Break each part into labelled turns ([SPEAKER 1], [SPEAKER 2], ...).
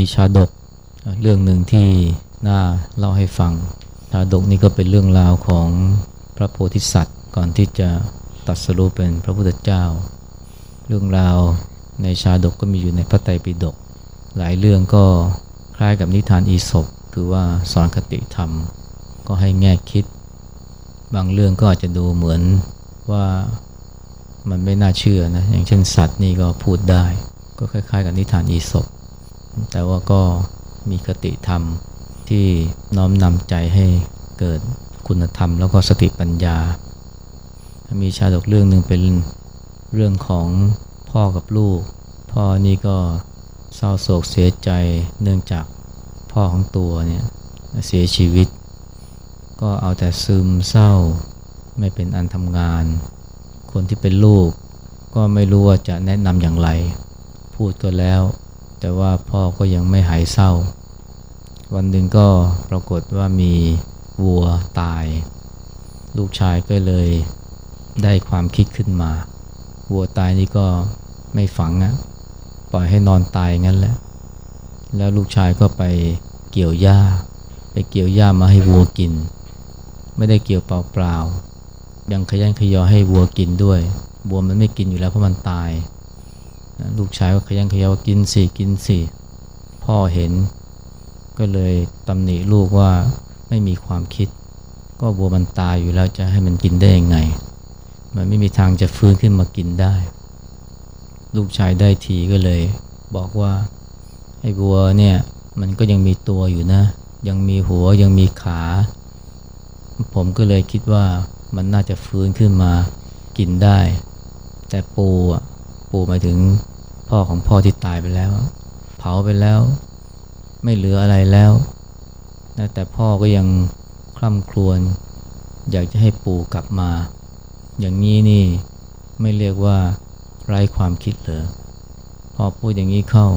[SPEAKER 1] มีชาดกเรื่องหนึ่งที่น่าเล่าให้ฟัง ชาดกนี่ก็เป็นเรื่องราวของพระโพธิสัตว์ ก่อนที่จะตัดสรุปเป็นพระพุทธเจ้า เรื่องราวในชาดกก็มีอยู่ในพระไตรปิฎกหลายเรื่องก็คล้ายกับนิทานอีสปคือว่าสอนคติธรรม ก็ให้แง่คิด บางเรื่องก็อาจจะดูเหมือนว่ามันไม่น่าเชื่อนะอย่างเช่นสัตว์นี่ก็พูดได้ ก็คล้ายๆ กับนิทานอีสป แต่ว่าก็มีคติธรรมที่น้อมนำใจให้เกิดคุณธรรมแล้วก็สติปัญญา มีชาดกเรื่องหนึ่งเป็นเรื่องของพ่อกับลูก พ่อนี่ก็เศร้าโศกเสียใจเนื่องจากพ่อของตัวเนี่ยเสียชีวิต ก็เอาแต่ซึมเศร้าไม่เป็นอันทำงาน คนที่เป็นลูกก็ไม่รู้ว่าจะแนะนำอย่างไร พูดก็แล้ว แต่ว่าพ่อก็ยังไม่หายเศร้า วันหนึ่งก็ปรากฏว่ามีวัวตาย ลูกชายก็เลยได้ความคิดขึ้นมา วัวตายนี่ก็ไม่ฝังอะปล่อยให้นอนตายงั้นแหละ แล้วลูกชายก็ไปเกี่ยวหญ้า ไปเกี่ยวหญ้ามาให้วัวกิน ไม่ได้เกี่ยวเปล่าๆยังขยันขยอให้วัวกินด้วย วัวมันไม่กินอยู่แล้วเพราะมันตาย ลูกชายก็ขยันขยอว่ากินสิกินสิพ่อเห็น ก็เลยตำหนิลูกว่าไม่มีความคิด ก็วัวมันตายอยู่แล้วจะให้มันกินได้ยังไง มันไม่มีทางจะฟื้นขึ้นมากินได้ ลูกชายได้ทีก็เลย บอกว่าไอ้วัวเนี่ยมันก็ยังมีตัวอยู่นะ ยังมีหัวยังมีขา ผมก็เลยคิดว่ามันน่าจะฟื้นขึ้นมากินได้ แต่ปูอะ ปูหมายถึงพ่อของพ่อที่ตายไปแล้ว เผาไปแล้ว ไม่เหลืออะไรแล้วนะแต่พ่อก็ยังคร่ำครวญอยากจะให้ปู่กลับมา อย่างนี้นี่ไม่เรียกว่าไร้ความคิดเหรอพอพูดอย่างนี้เข้า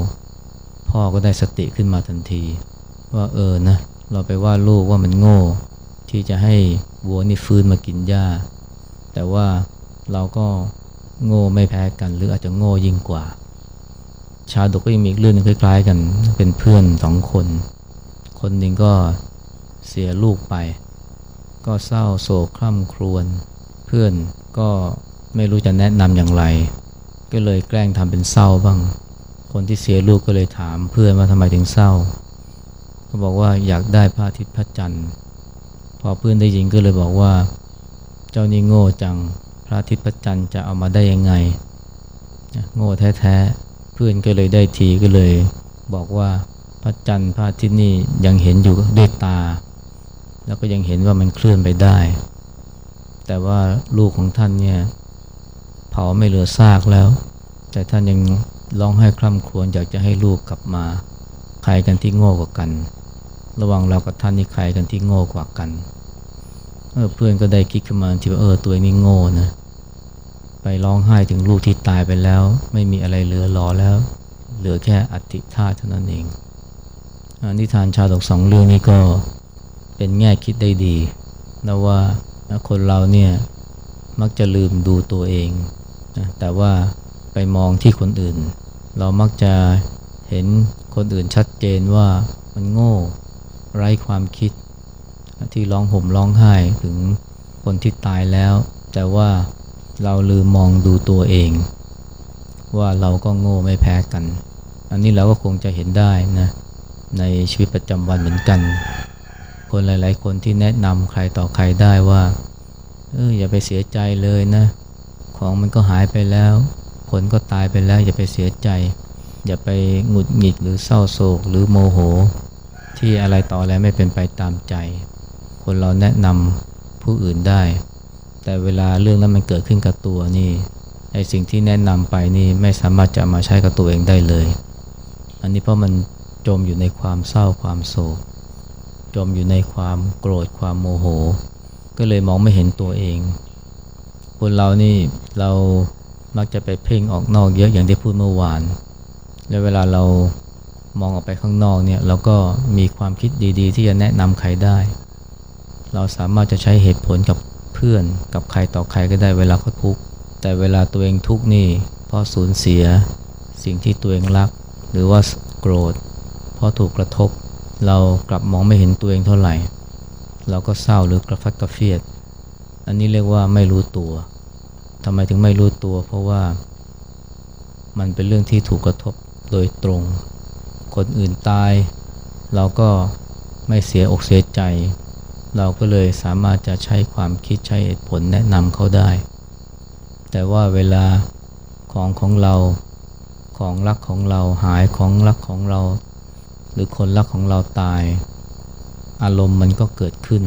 [SPEAKER 1] พ่อก็ได้สติขึ้นมาทันที ว่าเออนะเราไปว่าลูกว่ามันโง่ ที่จะให้วัวนี่ฟื้นมากินหญ้า แต่ว่าเราก็ โง่ไม่แพ้กัน หรืออาจจะโง่ยิ่งกว่า ชาดกก็ยังมีอีกเรื่องนึงคล้าย ๆ กันเป็นเพื่อนสองคน คนหนึ่งก็เสียลูกไป ก็เศร้าโศกคร่ำครวญเพื่อนก็ไม่รู้จะแนะนำอย่างไร ก็เลยแกล้งทำเป็นเศร้าบ้าง คนที่เสียลูกก็เลยถามเพื่อนว่าทำไมถึงเศร้าเขาบอกว่าอยากได้พระอาทิตย์พระจันทร์ พอเพื่อนได้ยินก็เลยบอกว่า เจ้านี่โง่จัง ระอาทิตย์พระจันทร์จะเอามาได้ยังไง โง่แท้ๆเพื่อนก็เลยได้ทีก็เลย บอกว่าพระจันทร์พระอาทิตย์นี่ยังเห็นอยู่ด้วยตา แล้วก็ยังเห็นว่ามันเคลื่อนไปได้ แต่ว่าลูกของท่านเนี่ยเผาไม่เหลือซากแล้ว แต่ท่านยังร้องไห้คร่ำครวญอยากจะให้ลูกกลับมาใครกันที่โง่กว่ากัน ระหว่างเรากับท่านนี่ใครกันที่โง่กว่ากันเออเพื่อนก็ได้คิดขึ้นมาที่ว่าเออตัวเองนี่โง่นะ ไปร้องไห้ถึงลูกที่ตายไปแล้ว ไม่มีอะไรเหลือหลอแล้ว เหลือแค่อัติธาเท่านั้นเองนิทานชาดกสองเรื่องนี้ก็เป็นแง่คิดได้ดีนะว่าคนเราเนี่ยมักจะลืมดูตัวเองนะแต่ว่าไปมองที่คนอื่น เรามักจะเห็นคนอื่นชัดเจนว่ามันโง่ไร้ความคิด ที่ร้องห่มร้องไห้ถึงคนที่ตายแล้ว แต่ว่า เราลืมมองดูตัวเอง ว่าเราก็โง่ไม่แพ้กัน อันนี้เราก็คงจะเห็นได้นะในชีวิตประจำวันเหมือนกัน คนหลาย ๆ คนที่แนะนำใครต่อใครได้ว่าเอออย่าไปเสียใจเลยนะ ของมันก็หายไปแล้วคนก็ตายไปแล้ว อย่าไปเสียใจ อย่าไปหงุดหงิดหรือเศร้าโศกหรือโมโห ที่อะไรต่ออะไรไม่เป็นไปตามใจ คนเราแนะนำผู้อื่นได้ แต่เวลาเรื่องนั้นมันเกิดขึ้นกับตัวนี่ไอสิ่งที่แนะนำไปนี่ไม่สามารถจะมาใช้กับตัวเองได้เลย อันนี้เพราะมันจมอยู่ในความเศร้าความโศก จมอยู่ในความโกรธความโมโห ก็เลยมองไม่เห็นตัวเอง คนเรานี่เรามักจะไปเพ่งออกนอกเยอะอย่างที่พูดเมื่อวาน แล้วเวลาเรามองออกไปข้างนอกเนี่ยเราก็มีความคิดดีๆ ที่จะแนะนำใครได้ เราสามารถจะใช้เหตุผลกับ พื่อนกับใครต่อใครก็ได้เวลาเขาทุกข์แต่เวลาตัวเองทุกข์นี่เพราะสูญเสียสิ่งที่ตัวเองรัก หรือว่าโกรธเพอถูกกระทบ เรากลับมองไม่เห็นตัวเองเท่าไหร่ เราก็เศร้าหรือกระฟัดกระเฟียด อันนี้เรียกว่าไม่รู้ตัวทำไมถึงไม่รู้ตัวเพราะว่า มันเป็นเรื่องที่ถูกกระทบโดยตรง คนอื่นตาย เราก็ไม่เสียอกเสียใจ เราก็เลยสามารถจะใช้ความคิดใช้เหตุผลแนะนำเขาได้ แต่ว่าเวลาของของเราของรักของเราหายของรักของเรา หรือคนรักของเราตาย อารมณ์มันก็เกิดขึ้น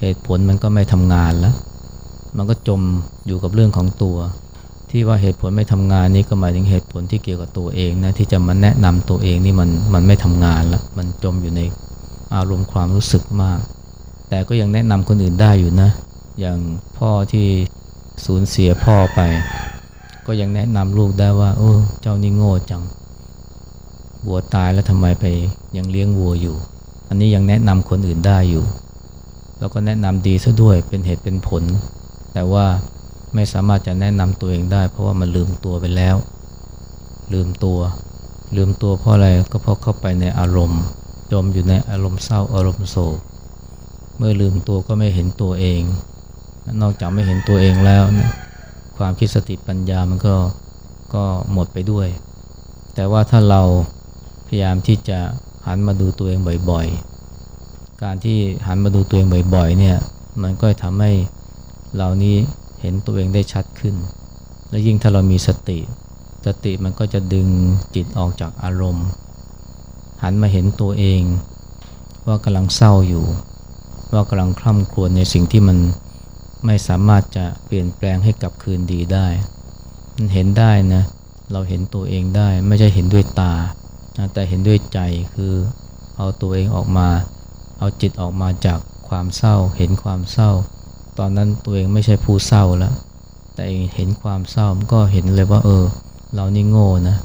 [SPEAKER 1] เหตุผลมันก็ไม่ทำงานแล้ว มันก็จมอยู่กับเรื่องของตัว ที่ว่าเหตุผลไม่ทำงานนี้ก็หมายถึงเหตุผลที่เกี่ยวกับตัวเองนะที่จะมาแนะนำตัวเองนี่มันมันไม่ทำงานแล้วมันจมอยู่ใน อารมณ์ความรู้สึกมาก แต่ก็ยังแนะนำคนอื่นได้อยู่นะ อย่างพ่อที่สูญเสียพ่อไป ก็ยังแนะนำลูกได้ว่าเออเจ้านี่โง่จังวัวตายแล้วทำไมไปยังเลี้ยงวัวอยู่ อันนี้ยังแนะนำคนอื่นได้อยู่ แล้วก็แนะนำดีซะด้วยเป็นเหตุเป็นผล แต่ว่าไม่สามารถจะแนะนำตัวเองได้ เพราะว่ามันลืมตัวไปแล้ว ลืมตัว ลืมตัวเพราะอะไรก็เพราะเข้าไปในอารมณ์ จมอยู่ในอารมณ์เศร้าอารมณ์โศก เมื่อลืมตัวก็ไม่เห็นตัวเอง นอกจากไม่เห็นตัวเองแล้วนะความคิดสติปัญญามันก็ก็หมดไปด้วย แต่ว่าถ้าเราพยายามที่จะหันมาดูตัวเองบ่อยๆ การที่หันมาดูตัวเองบ่อยๆเนี่ยมันก็ทำให้เรานี้เห็นตัวเองได้ชัดขึ้น และยิ่งถ้าเรามีสติ สติมันก็จะดึงจิตออกจากอารมณ์ หันมาเห็นตัวเอง ว่ากำลังเศร้าอยู่ ว่ากำลังคล่ำครวญในสิ่งที่มันไม่สามารถจะเปลี่ยนแปลงให้กลับคืนดีได้มันเห็นได้นะ เราเห็นตัวเองได้ไม่ใช่เห็นด้วยตา แต่เห็นด้วยใจคือเอาตัวเองออกมา เอาจิตออกมาจากความเศร้า เห็นความเศร้า ตอนนั้นตัวเองไม่ใช่ผู้เศร้าแล้ว แต่เห็นความเศร้ามันก็เห็นเลยว่าเออ เรานี่โง่นะ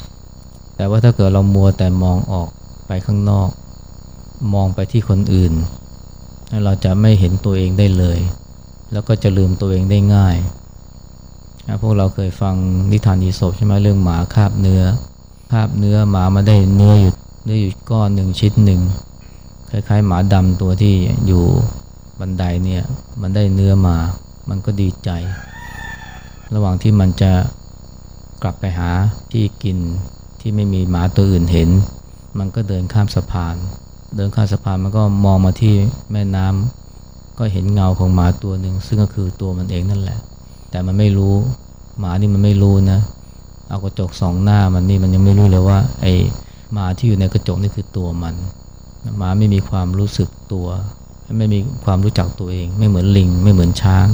[SPEAKER 1] แต่ว่าถ้าเกิดเรามัวแต่มองออก ไปข้างนอก มองไปที่คนอื่น เราจะไม่เห็นตัวเองได้เลย แล้วก็จะลืมตัวเองได้ง่ายนะพวกเราเคยฟังนิทานอีสบใช่ไหมเรื่องหมาคาบเนื้อ คาบเนื้อหมามาได้เนื้ออยู่เนื้ออยู่ก้อนหนึ่งชิ้นหนึ่งคล้ายๆ หมาดำตัวที่อยู่บันไดเนี่ยมันได้เนื้อมา มันก็ดีใจ ระหว่างที่มันจะกลับไปหาที่กินที่ไม่มีหมาตัวอื่นเห็น มันก็เดินข้ามสะพาน เดินข้ามสะพานมันก็มองมาที่แม่น้ำก็เห็นเงาของหมาตัวหนึ่งซึ่งก็คือตัวมันเองนั่นแหละ แต่มันไม่รู้หมานี่มันไม่รู้นะ เอากระจกสองหน้ามันนี่มันยังไม่รู้เลยว่าไอ้หมาที่อยู่ในกระจกนี่คือตัวมันหมาไม่มีความรู้สึกตัว ไม่มีความรู้จักตัวเอง ไม่เหมือนลิง ไม่เหมือนช้าง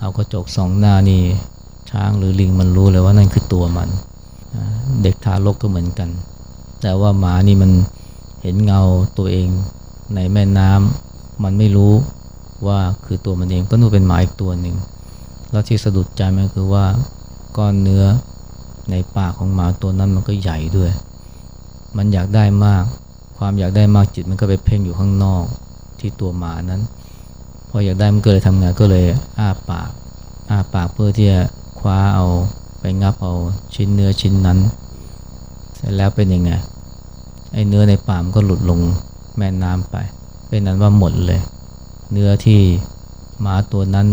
[SPEAKER 1] เอากระจกสองหน้านี่ช้างหรือลิงมันรู้เลยว่านั่นคือตัวมัน เด็กทารกก็เหมือนกัน แต่ว่าหมานี่มันเห็นเงาตัวเองในแม่น้ำมันไม่รู้ว่าคือตัวมันเองก็นู่เป็นหมาอีกตัวหนึ่งแล้วที่สะดุดใจมันคือว่าก้อนเนื้อในปากของหมาตัวนั้นมันก็ใหญ่ด้วย มันอยากได้มาก ความอยากได้มากจิตมันก็ไปเพ่งอยู่ข้างนอกที่ตัวหมานั้น พออยากได้มันก็เลยทำงานก็เลยอ้าปาก อ้าปากเพื่อที่จะคว้าเอาไปงับเอาชิ้นเนื้อชิ้นนั้น แล้วเป็นยังไงไอ้เนื้อในป่ามันก็หลุดลงแม่น้ำไป เป็นนั้นว่าหมดเลย เนื้อที่หมาตัวนั้น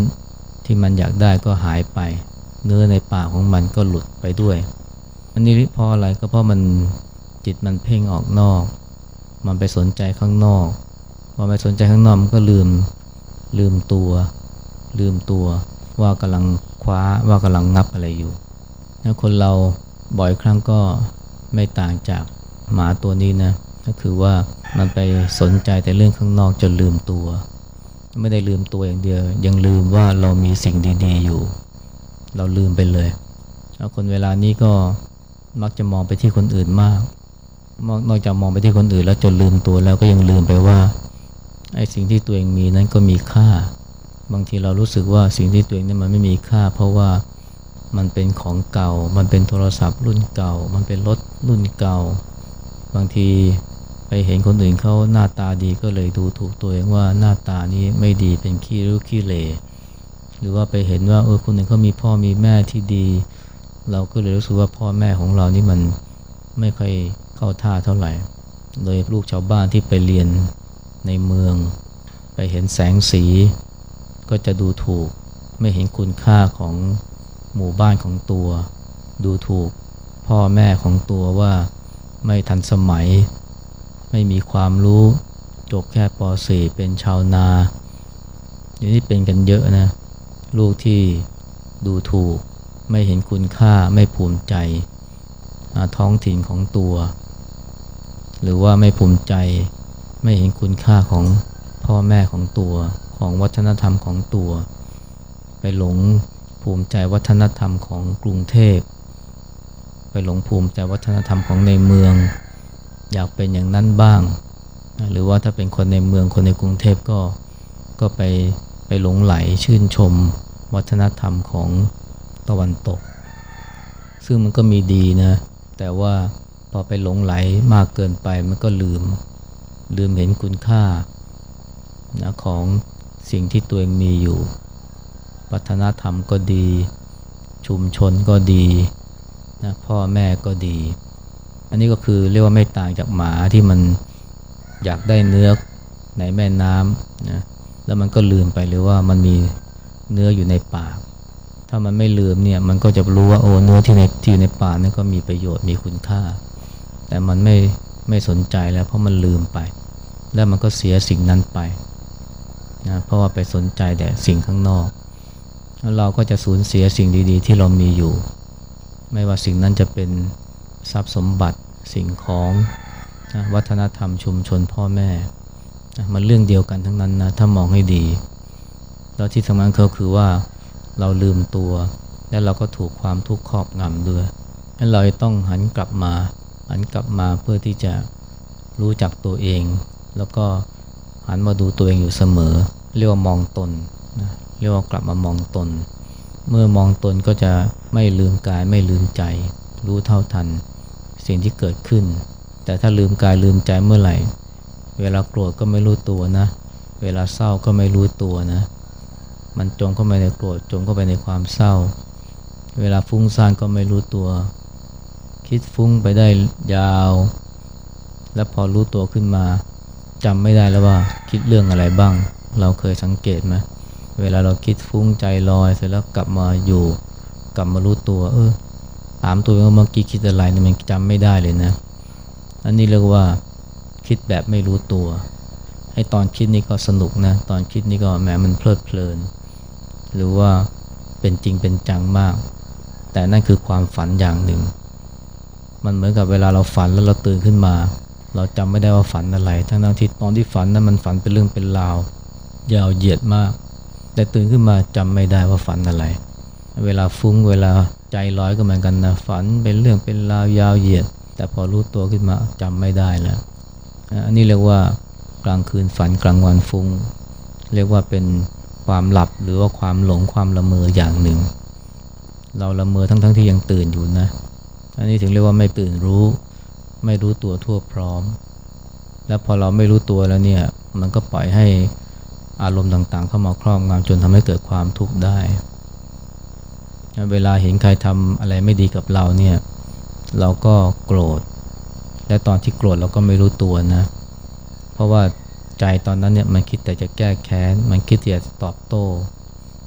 [SPEAKER 1] ที่มันอยากได้ก็หายไป เนื้อในป่าของมันก็หลุดไปด้วย อันนี้เพราะอะไรก็เพราะมันจิตมันเพ่งออกนอก มันไปสนใจข้างนอกพอไปสนใจข้างนอกมันก็ลืมลืมตัว ลืมตัวว่ากำลังคว้าว่ากำลังงับอะไรอยู่คนเราบ่อยครั้งก็ ไม่ต่างจากหมาตัวนี้นะ ก็คือว่ามันไปสนใจแต่เรื่องข้างนอกจนลืมตัว ไม่ได้ลืมตัวอย่างเดียว ยังลืมว่าเรามีสิ่งดีๆอยู่ เราลืมไปเลยแล้วคนเวลานี้ก็มักจะมองไปที่คนอื่นมากนอกจากมองไปที่คนอื่นแล้วจนลืมตัวแล้วก็ยังลืมไปว่าไอ้สิ่งที่ตัวเองมีนั้นก็มีค่า บางทีเรารู้สึกว่าสิ่งที่ตัวเองนั้นมันไม่มีค่า เพราะว่า มันเป็นของเก่า มันเป็นโทรศัพท์รุ่นเก่า มันเป็นรถรุ่นเก่า บางทีไปเห็นคนอื่นเขาหน้าตาดีก็เลยดูถูกตัวเองว่าหน้าตานี้ไม่ดีเป็นขี้รุขี้เลหรือว่าไปเห็นว่าเออคนอื่นเขามีพ่อมีแม่ที่ดี เราก็เลยรู้สึกว่าพ่อแม่ของเรานี่มันไม่ค่อยเข้าท่าเท่าไหร่ โดยลูกชาวบ้านที่ไปเรียนในเมือง ไปเห็นแสงสี ก็จะดูถูกไม่เห็นคุณค่าของ หมู่บ้านของตัว ดูถูกพ่อแม่ของตัวว่าไม่ทันสมัย ไม่มีความรู้จบแค่ป .4 เป็นชาวนาอย่างนี้เป็นกันเยอะนะ ลูกที่ดูถูก ไม่เห็นคุณค่าไม่ภูมิใจ ท้องถิ่นของตัว หรือว่าไม่ภูมิใจ ไม่เห็นคุณค่าของพ่อแม่ของตัวของวัฒนธรรมของตัว ไปหลง ภูมิใจวัฒนธรรมของกรุงเทพ ไปหลงภูมิใจวัฒนธรรมของในเมือง อยากเป็นอย่างนั้นบ้าง หรือว่าถ้าเป็นคนในเมืองคนในกรุงเทพก็ก็ไปไปหลงไหลชื่นชมวัฒนธรรมของตะวันตก ซึ่งมันก็มีดีนะ แต่ว่าพอไปหลงไหลมากเกินไปมันก็ลืม ลืมเห็นคุณค่านะของสิ่งที่ตัวเองมีอยู่ วัฒนธรรมก็ดี ชุมชนก็ดีนะพ่อแม่ก็ดี อันนี้ก็คือเรียกว่าไม่ต่างจากหมาที่มันอยากได้เนื้อในแม่น้ำนะแล้วมันก็ลืมไปหรือว่ามันมีเนื้ออยู่ในปาก ถ้ามันไม่ลืมเนี่ยมันก็จะรู้ว่าโอ้เนื้อที่ในที่ในป่านี่ก็มีประโยชน์มีคุณค่า แต่มันไม่ไม่สนใจแล้วเพราะมันลืมไป แล้วมันก็เสียสิ่งนั้นไปนะเพราะว่าไปสนใจแต่สิ่งข้างนอก เราก็จะสูญเสียสิ่งดีๆ ที่เรามีอยู่ ไม่ว่าสิ่งนั้นจะเป็นทรัพย์สมบัติสิ่งของนะวัฒนธรรมชุมชนพ่อแม่นะมันเรื่องเดียวกันทั้งนั้นนะถ้ามองให้ดี แล้วที่สำคัญก็คือว่าเราลืมตัว และเราก็ถูกความทุกข์ครอบงำด้วยนั้นเราต้องหันกลับมาหันกลับมาเพื่อที่จะรู้จักตัวเอง แล้วก็หันมาดูตัวเองอยู่เสมอ เรียกว่ามองตนนะ เรียกว่ากลับมามองตน เมื่อมองตนก็จะไม่ลืมกายไม่ลืมใจ รู้เท่าทัน สิ่งที่เกิดขึ้น แต่ถ้าลืมกายลืมใจเมื่อไหร่ เวลาโกรธก็ไม่รู้ตัวนะ เวลาเศร้าก็ไม่รู้ตัวนะ มันจมเข้าไปในโกรธจมเข้าไปในความเศร้า เวลาฟุ้งซ่านก็ไม่รู้ตัว คิดฟุ้งไปได้ยาว แล้วพอรู้ตัวขึ้นมาจำไม่ได้แล้วว่าคิดเรื่องอะไรบ้าง เราเคยสังเกตไหม เวลาเราคิดฟุ้งใจลอย เสร็จแล้วกลับมาอยู่ กลับมารู้ตัว เออถามตัวเองว่าเมื่อกี้คิดอะไรเนี่ยมันจำไม่ได้เลยนะ อันนี้เรียกว่าคิดแบบไม่รู้ตัว ให้ตอนคิดนี่ก็สนุกนะ ตอนคิดนี่ก็แหมมันเพลิดเพลิน หรือว่าเป็นจริงเป็นจังมาก แต่นั่นคือความฝันอย่างหนึ่ง มันเหมือนกับเวลาเราฝันแล้วเราตื่นขึ้นมา เราจำไม่ได้ว่าฝันอะไรทั้งทั้งที่ตอนที่ฝันนั้นมันฝันเป็นเรื่องเป็นราวยาวเหยียดมาก แต่ตื่นขึ้นมาจำไม่ได้ว่าฝันอะไร เวลาฟุ้งเวลาใจลอยก็เหมือนกันนะฝันเป็นเรื่องเป็นราวยาวเหยียด แต่พอรู้ตัวขึ้นมาจำไม่ได้แล้วอันนี้เรียกว่ากลางคืนฝันกลางวันฟุ้ง เรียกว่าเป็นความหลับหรือว่าความหลงความละเมออย่างหนึ่ง เราละเมอทั้งๆทที่ยังตื่นอยู่นะ อันนี้ถึงเรียกว่าไม่ตื่นรู้ ไม่รู้ตัวทั่วพร้อม แล้วพอเราไม่รู้ตัวแล้วเนี่ยมันก็ปล่อยให้ อารมณ์ต่างๆ เข้ามาครอบงำจนทำให้เกิดความทุกข์ได้ เวลาเห็นใครทำอะไรไม่ดีกับเราเนี่ยเราก็โกรธ และตอนที่โกรธเราก็ไม่รู้ตัวนะ เพราะว่าใจตอนนั้นเนี่ยมันคิดแต่จะแก้แค้น มันคิดแต่จะตอบโต้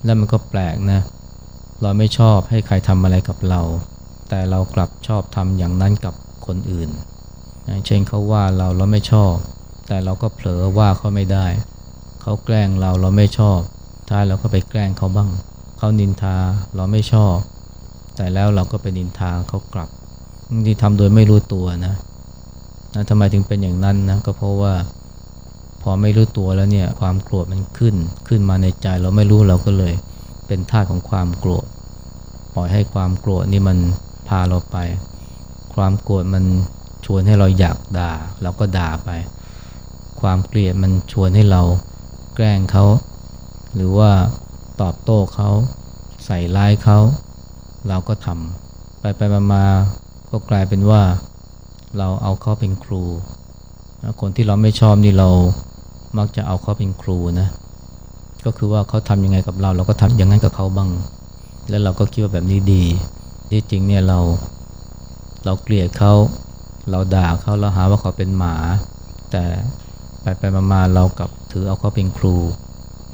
[SPEAKER 1] แล้วมันก็แปลกนะ เราไม่ชอบให้ใครทำอะไรกับเรา แต่เรากลับชอบทำอย่างนั้นกับคนอื่น เช่นเขาว่าเราเราไม่ชอบ แต่เราก็เผลอว่าเขาไม่ได้ เขาแกล้งเราเราไม่ชอบ ท้ายเราก็ไปแกล้งเขาบ้าง เขานินทาเราไม่ชอบ แต่แล้วเราก็ไปนินทาเขากลับ ที่ทำโดยไม่รู้ตัวนะนะทำไมถึงเป็นอย่างนั้นนะก็เพราะว่า พอไม่รู้ตัวแล้วเนี่ยความโกรธมันขึ้น ขึ้นมาในใจเราไม่รู้เราก็เลย เป็นท่าของความโกรธปล่อยให้ความโกรธนี่มันพาเราไป ความโกรธมันชวนให้เราอยากด่า เราก็ด่าไป ความเกลียดมันชวนให้เรา แกล้งเขา หรือว่าตอบโต้เขาใส่ร้ายเขา เราก็ทำไปไปมาก็กลายเป็นว่าเราเอาเขาเป็นครู คนที่เราไม่ชอบนี่เรามักจะเอาเขาเป็นครูนะก็คือว่าเขาทำยังไงกับเรา เราก็ทำอย่างนั้นกับเขาบ้าง แล้วเราก็คิดว่าแบบนี้ดี ที่จริงเนี่ยเราเราเกลียดเขา เราด่าเขาเราหาว่าเขาเป็นหมา แต่ไปไปมาๆเรากับ ถือเอาเขาเป็นครู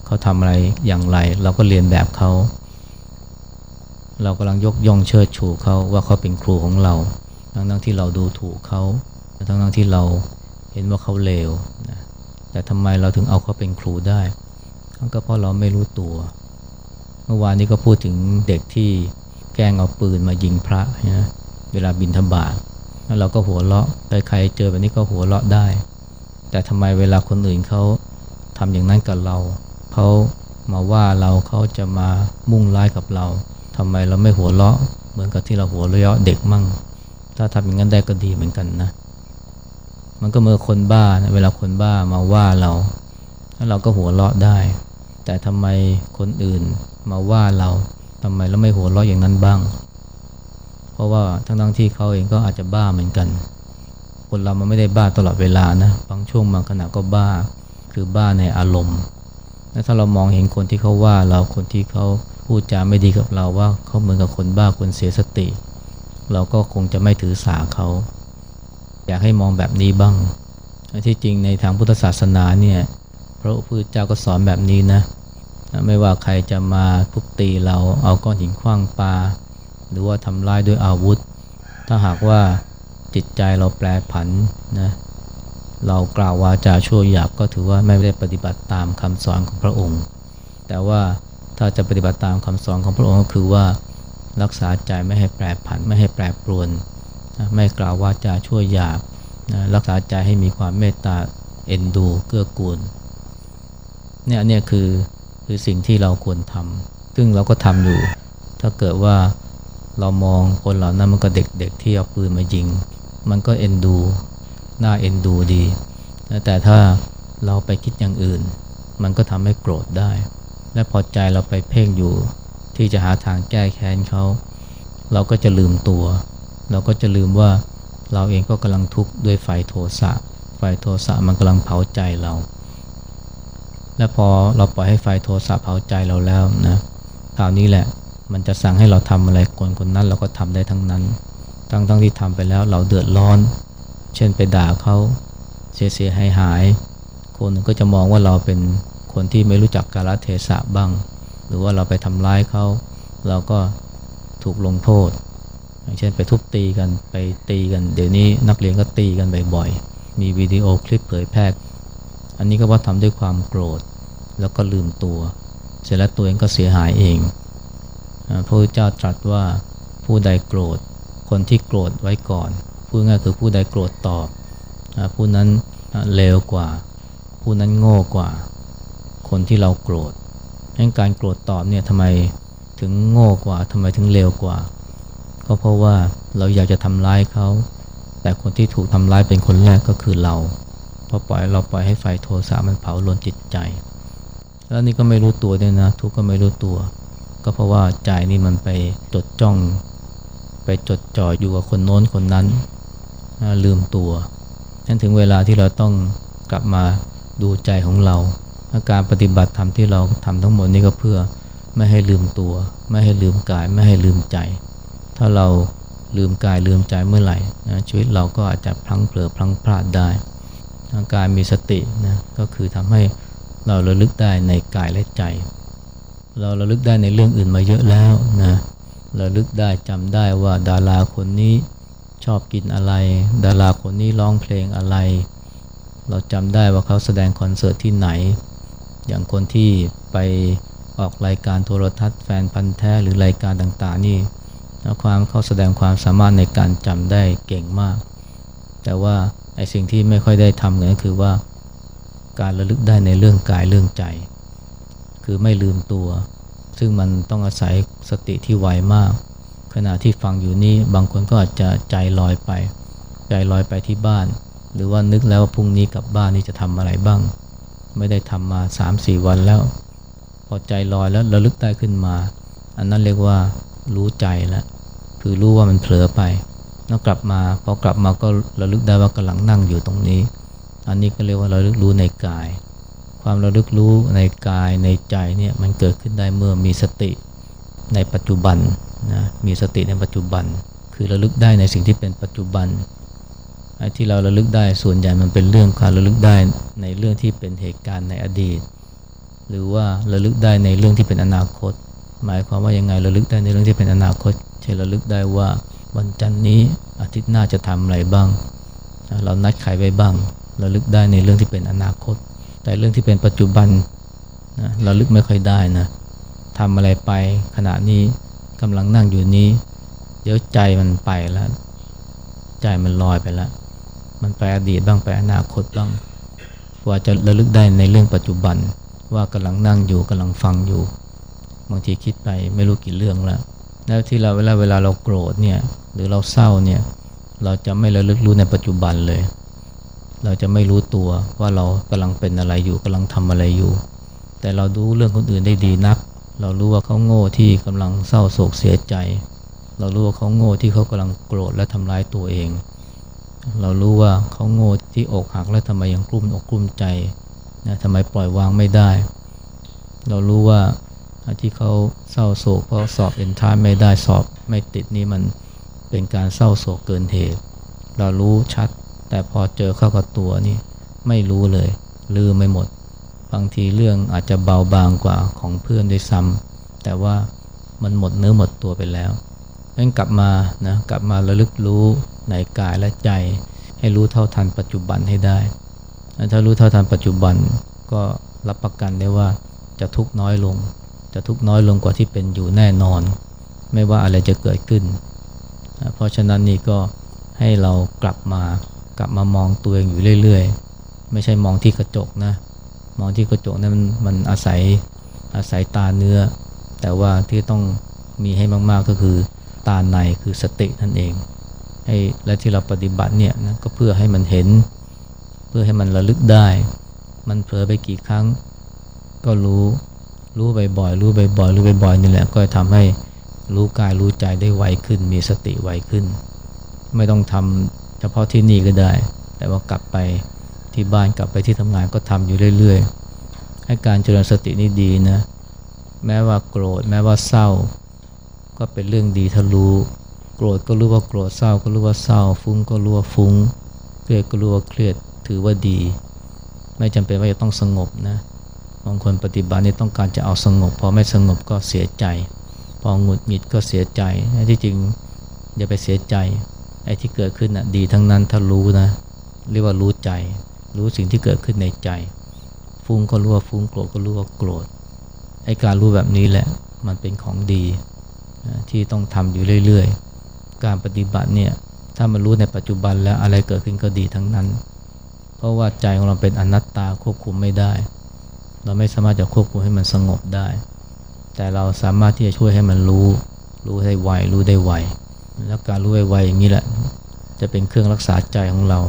[SPEAKER 1] เขาทำอะไรอย่างไร เราก็เรียนแบบเขา เรากำลังยกย่องเชิดชูเขาว่าเขาเป็นครูของเรา ทั้งๆที่เราดูถูกเขาทั้งๆที่เราเห็นว่าเขาเลวนะแต่ทำไมเราถึงเอาเขาเป็นครูได้ก็เพราะเราไม่รู้ตัว เมื่อวานนี้ก็พูดถึงเด็กที่แกล้งเอาปืนมายิงพระนะเวลาบินธบาตแล้วเราก็หัวเราะใครๆเจอแบบนี้ก็หัวเราะได้ แต่ทำไมเวลาคนอื่นเขา ทำอย่างนั้นกับเรา เขามาว่าเราเขาจะมามุ่งร้ายกับเราทำไมเราไม่หัวเราะ เหมือนกับที่เราหัวเราะเด็กมั่ง ถ้าทำอย่างนั้นได้ก็ดีเหมือนกันนะ มันก็เมื่อคนบ้านะเวลาคนบ้ามาว่าเราแล้วเราก็หัวเราะได้ แต่ทำไมคนอื่นมาว่าเราทำไมเราไม่หัวเราะอย่างนั้นบ้าง เพราะว่าทั้งๆที่เขาเองก็อาจจะบ้าเหมือนกัน คนเรามันไม่ได้บ้าตลอดเวลานะ บางช่วงบางขณะก็บ้า คือบ้าในอารมณ์และถ้าเรามองเห็นคนที่เขาว่าเราคนที่เขาพูดจาไม่ดีกับเราว่าเขาเหมือนกับคนบ้าคนเสียสติ เราก็คงจะไม่ถือสาเขา อยากให้มองแบบนี้บ้างที่จริงในทางพุทธศาสนาเนี่ยพระพุทธเจ้าก็สอนแบบนี้นะไม่ว่าใครจะมาทุบตีเราเอาก้อนหินขว้างปาหรือว่าทำร้ายด้วยอาวุธ ถ้าหากว่าจิตใจเราแปรผันนะ เรากล่าววาจาชั่วหยาบก็ถือว่าไม่ได้ปฏิบัติตามคำสอนของพระองค์ แต่ว่าถ้าจะปฏิบัติตามคำสอนของพระองค์ก็คือว่ารักษาใจไม่ให้แปรผันไม่ให้แปรปรวนไม่กล่าววาจาชั่วหยาบรักษาใจให้มีความเมตตาเอ็นดูเกื้อกูลเนี่ยเนี่ยคือคือสิ่งที่เราควรทำซึ่งเราก็ทำอยู่ ถ้าเกิดว่าเรามองคนเหล่านั้นมันก็เด็กๆที่เอาปืนมายิง มันก็เอ็นดู น่าเอ็นดูดี แต่ถ้าเราไปคิดอย่างอื่น มันก็ทำให้โกรธได้ และพอใจเราไปเพ่งอยู่ ที่จะหาทางแก้แค้นเขา เราก็จะลืมตัว เราก็จะลืมว่าเราเองก็กำลังทุกข์ด้วยไฟโทสะ ไฟโทสะมันกำลังเผาใจเรา และพอเราปล่อยให้ไฟโทสะเผาใจเราแล้วนะคราวนี้แหละมันจะสั่งให้เราทำอะไรคนคนนั้นเราก็ทำได้ทั้งนั้น ทั้งทั้งที่ทำไปแล้วเราเดือดร้อน เช่นไปด่าเขาเสียเสียหายหาย คนหนึ่งก็จะมองว่าเราเป็นคนที่ไม่รู้จักกาลเทศะบ้าง หรือว่าเราไปทำร้ายเขา เราก็ถูกลงโทษ อย่างเช่นไปทุบตีกันไปตีกัน เดี๋ยวนี้นักเรียนก็ตีกันบ่อยๆ มีวิดีโอคลิปเผยแพร่ อันนี้ก็ว่าทำด้วยความโกรธ แล้วก็ลืมตัว เสร็จแล้วตัวเองก็เสียหายเอง พระพุทธเจ้าตรัสว่าผู้ใดโกรธ คนที่โกรธไว้ก่อน พูดง่ายคือผู้ใดโกรธตอบผู้นั้นเลวกว่า ผู้นั้นโง่กว่า คนที่เราโกรธงั้นการโกรธตอบเนี่ยทำไมถึงโง่กว่าทำไมถึงเลวกว่า ก็เพราะว่าเราอยากจะทำร้ายเขา แต่คนที่ถูกทำร้ายเป็นคนแรกก็คือเราพอปล่อยเราปล่อยให้ไฟโทสะมันเผาลนจิตใจ แล้วนี่ก็ไม่รู้ตัวด้วยนะ ทุกก็ไม่รู้ตัว ก็เพราะว่าใจนี่มันไปจดจ้อง ไปจดจ่ออยู่กับคนโน้นคนนั้น ลืมตัวนั้นถึงเวลาที่เราต้องกลับมาดูใจของเรา การปฏิบัติธรรมที่เราทำทั้งหมดนี้ก็เพื่อไม่ให้ลืมตัว ไม่ให้ลืมกาย ไม่ให้ลืมใจ ถ้าเราลืมกายลืมใจเมื่อไหร่นะชีวิตเราก็อาจจะพลั้งเผลอพลั้งพลาดได้การมีสตินะก็คือทำให้เราระลึกได้ในกายและใจ เราระลึกได้ในเรื่องอื่นมาเยอะแล้วนะระลึกได้จำได้ว่าดาราคนนี้ ชอบกินอะไร ดาราคนนี้ร้องเพลงอะไร เราจำได้ว่าเขาแสดงคอนเสิร์ตที่ไหน อย่างคนที่ไปออกรายการโทรทัศน์แฟนพันธ์แท้หรือรายการต่างๆนี่ความเขาแสดงความสามารถในการจำได้เก่งมาก แต่ว่าไอ้สิ่งที่ไม่ค่อยได้ทำเนี่ยก็คือว่า การระลึกได้ในเรื่องกายเรื่องใจ คือไม่ลืมตัว ซึ่งมันต้องอาศัยสติที่ไวมาก ขณะที่ฟังอยู่นี่บางคนก็อาจจะใจลอยไป ใจลอยไปที่บ้าน หรือว่านึกแล้วว่าพรุ่งนี้กลับบ้านนี่จะทำอะไรบ้าง ไม่ได้ทำมา 3-4 วันแล้ว พอใจลอยแล้วระลึกได้ขึ้นมา อันนั้นเรียกว่ารู้ใจแล้วคือรู้ว่ามันเผลอไปแล้วกลับมาพอกลับมาก็ระลึกได้ว่ากำลังนั่งอยู่ตรงนี้ อันนี้ก็เรียกว่าระลึกรู้ในกาย ความระลึกรู้ในกายในใจเนี่ยมันเกิดขึ้นได้เมื่อมีสติในปัจจุบัน นะมีสติในปัจจุบัน คือระลึกได้ในสิ่งที่เป็นปัจจุบันไอ้ที่เราระลึกได้ส่วนใหญ่มันเป็นเรื่องการระลึกได้ในเรื่องที่เป็นเหตุการณ์ในอดีต หรือว่าระลึกได้ในเรื่องที่เป็นอนาคต หมายความว่ายังไงระลึกได้ในเรื่องที่เป็นอนาคต เช่นระลึกได้ว่าวันจันทร์นี้อาทิตย์หน้าจะทำอะไรบ้าง เรานัดใครไว้บ้างระลึกได้ในเรื่องที่เป็นอนาคต แต่เรื่องที่เป็นปัจจุบันนะระลึกไม่ค่อยได้นะทำอะไรไปขณะนี้ กำลังนั่งอยู่นี้ เดี๋ยวใจมันไปแล้ว ใจมันลอยไปแล้ว มันไปอดีตบ้างไปอนาคตบ้างกว่าจะระลึกได้ในเรื่องปัจจุบัน ว่ากำลังนั่งอยู่กำลังฟังอยู่ บางทีคิดไปไม่รู้กี่เรื่องแล้วแล้วที่เราเวลาเวลาเราโกรธเนี่ยหรือเราเศร้าเนี่ยเราจะไม่ระลึกรู้ในปัจจุบันเลย เราจะไม่รู้ตัวว่าเรากำลังเป็นอะไรอยู่กำลังทำอะไรอยู่ แต่เราดูเรื่องคนอื่นได้ดีนัก เรารู้ว่าเขาโง่ที่กำลังเศร้าโศกเสียใจ เรารู้ว่าเขาโง่ที่เขากำลังโกรธและทำร้ายตัวเอง เรารู้ว่าเขาโง่ที่อกหักและทำไมยังกลุ้มอกกลุ้มใจนะทำไมปล่อยวางไม่ได้ เรารู้ว่าที่เขาเศร้าโศกเพราะสอบเอ็นทานไม่ได้สอบไม่ติดนี่มันเป็นการเศร้าโศกเกินเหตุ เรารู้ชัด แต่พอเจอเข้ากับตัวนี่ไม่รู้เลย ลืมไม่หมด บางทีเรื่องอาจจะเบาบางกว่าของเพื่อนด้วยซ้ำแต่ว่ามันหมดเนื้อหมดตัวไปแล้วงั้นกลับมานะกลับมาระลึกรู้ในกายและใจ ให้รู้เท่าทันปัจจุบันให้ได้ถ้ารู้เท่าทันปัจจุบันก็รับประกันได้ว่าจะทุกน้อยลง จะทุกน้อยลงกว่าที่เป็นอยู่แน่นอน ไม่ว่าอะไรจะเกิดขึ้น เพราะฉะนั้นนี่ก็ให้เรากลับมากลับมามองตัวเองอยู่เรื่อย ๆ ไม่ใช่มองที่กระจกนะ มองที่กระจกนั้นมันอาศัยอาศัยตาเนื้อ แต่ว่าที่ต้องมีให้มากๆก็คือตาในคือสตินั่นเองให้และที่เราปฏิบัติเนี่ยนะก็เพื่อให้มันเห็น เพื่อให้มันระลึกได้ มันเผลอไปกี่ครั้ง ก็รู้รู้บ่อยๆรู้บ่อยๆรู้บ่อยๆนี่แหละก็ทำให้รู้กายรู้ใจได้ไวขึ้น มีสติไวขึ้น ไม่ต้องทำเฉพาะที่นี่ก็ได้ แต่ว่ากลับไป ที่บ้านกลับไปที่ทำงานก็ทำอยู่เรื่อยๆ ให้การเจริญสตินี่ดีนะ แม้ว่าโกรธ แม้ว่าเศร้า ก็เป็นเรื่องดีถ้ารู้ โกรธก็รู้ว่าโกรธ เศร้าก็รู้ว่าเศร้า ฟุ้งก็รู้ว่าฟุ้ง เครียดก็รู้ว่าเครียด ถือว่าดี ไม่จำเป็นว่าจะต้องสงบนะ บางคนปฏิบัตินี่ต้องการจะเอาสงบ พอไม่สงบก็เสียใจ พอหงุดหงิดก็เสียใจ ที่จริงอย่าไปเสียใจ ไอ้ที่เกิดขึ้นน่ะดีทั้งนั้นถ้ารู้นะ เรียกว่ารู้ใจ รู้สิ่งที่เกิดขึ้นในใจ ฟุ้งก็รู้ว่าฟุ้งโกรธก็รู้ว่าโกรธไอ้การรู้แบบนี้แหละมันเป็นของดีที่ต้องทำอยู่เรื่อยๆ การปฏิบัติเนี่ยถ้ามันรู้ในปัจจุบันแล้วอะไรเกิดขึ้นก็ดีทั้งนั้น เพราะว่าใจของเราเป็นอนัตตาควบคุมไม่ได้ เราไม่สามารถจะควบคุมให้มันสงบได้ แต่เราสามารถที่จะช่วยให้มันรู้ รู้ได้ไวรู้ได้ไวแล้วการรู้ไวๆอย่างนี้แหละ จะเป็นเครื่องรักษาใจของเรา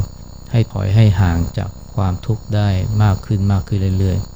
[SPEAKER 1] ให้ถอยให้ห่างจากความทุกข์ได้มากขึ้นมากขึ้นเรื่อยๆ